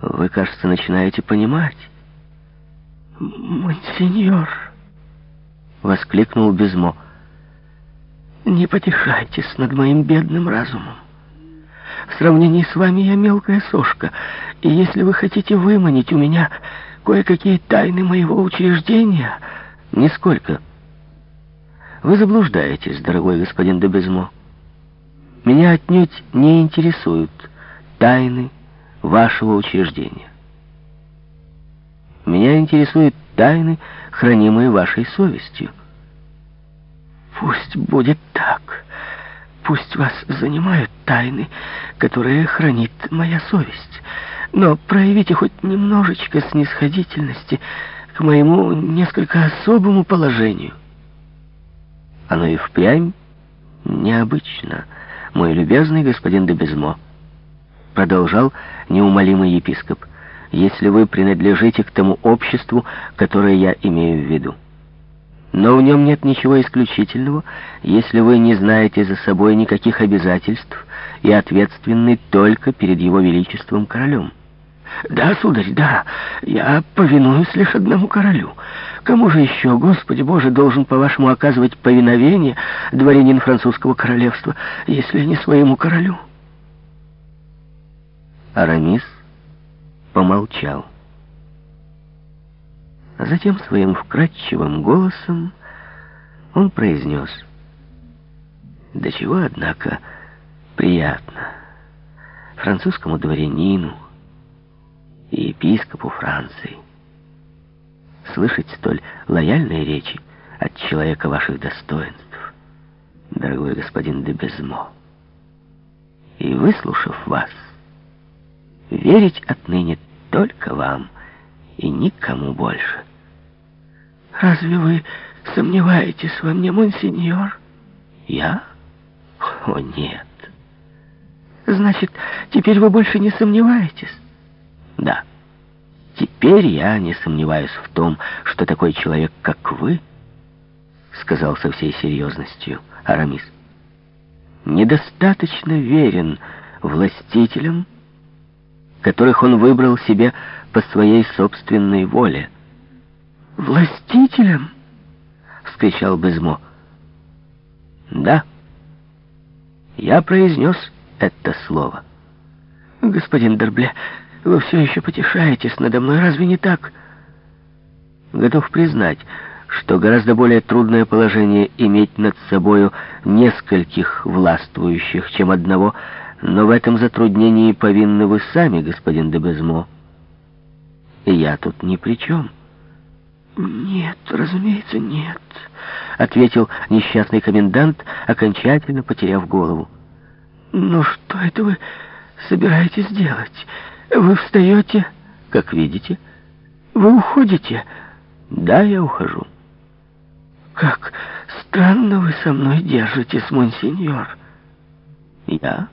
Вы, кажется, начинаете понимать. «Монсеньор!» — воскликнул Безмо. «Не потешайтесь над моим бедным разумом. В сравнении с вами я мелкая сошка, и если вы хотите выманить у меня кое-какие тайны моего учреждения...» «Нисколько. Вы заблуждаетесь, дорогой господин де Безмо. Меня отнюдь не интересуют тайны вашего учреждения. Меня интересуют тайны, хранимые вашей совестью. Пусть будет так. Пусть вас занимают тайны, которые хранит моя совесть. Но проявите хоть немножечко снисходительности к моему несколько особому положению. Оно и впрямь необычно, мой любезный господин де Безмо, продолжал неумолимый епископ если вы принадлежите к тому обществу, которое я имею в виду. Но в нем нет ничего исключительного, если вы не знаете за собой никаких обязательств и ответственны только перед его величеством королем. Да, сударь, да, я повинуюсь лишь одному королю. Кому же еще, Господи Боже, должен, по-вашему, оказывать повиновение дворянин французского королевства, если не своему королю? Арамис помолчал. А затем своим вкрадчивым голосом он произнес. «Да чего, однако, приятно французскому дворянину и епископу Франции слышать столь лояльные речи от человека ваших достоинств, дорогой господин де Безмо. И выслушав вас, верить отныне только вам и никому больше. Разве вы сомневаетесь во мне, монсеньор? Я? О, нет. Значит, теперь вы больше не сомневаетесь? Да. Теперь я не сомневаюсь в том, что такой человек, как вы, сказал со всей серьезностью Арамис, недостаточно верен властителям, которых он выбрал себе по своей собственной воле. «Властителем?» — вскричал Безмо. «Да, я произнес это слово». «Господин Дербле, вы все еще потешаетесь надо мной, разве не так?» «Готов признать, что гораздо более трудное положение иметь над собою нескольких властвующих, чем одного, но в этом затруднении повинны вы сами, господин де Безмо. И я тут ни при чем. «Нет, разумеется, нет», — ответил несчастный комендант, окончательно потеряв голову. «Ну что это вы собираетесь делать? Вы встаете, как видите. Вы уходите?» «Да, я ухожу». «Как странно вы со мной держитесь, монсеньор». «Я?»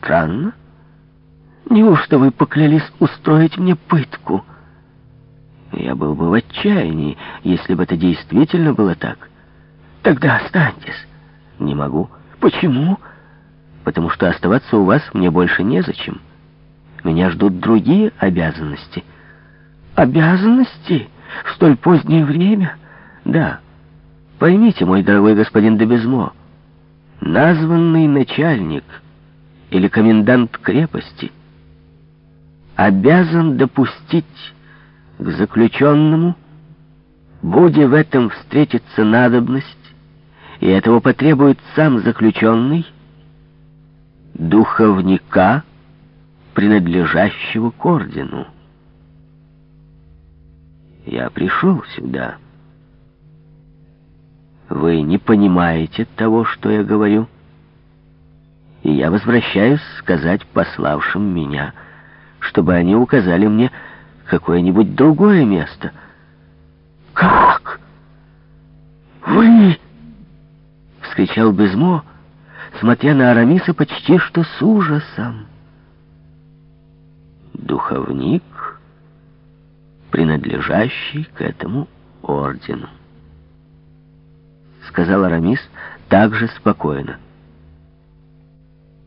Странно. Неужто вы поклялись устроить мне пытку? Я был бы в отчаянии, если бы это действительно было так. Тогда останьтесь. Не могу. Почему? Потому что оставаться у вас мне больше незачем. Меня ждут другие обязанности. Обязанности? В столь позднее время? Да. Поймите, мой дорогой господин Дебезмо, названный начальник — или комендант крепости обязан допустить к заключенному, буде в этом встретиться надобность, и этого потребует сам заключенный, духовника, принадлежащего к ордену. Я пришел сюда. Вы не понимаете того, что я говорю? — и я возвращаюсь сказать пославшим меня, чтобы они указали мне какое-нибудь другое место. «Как? Вы?» — вскричал Безмо, смотря на Арамиса почти что с ужасом. «Духовник, принадлежащий к этому ордену», — сказал Арамис также спокойно.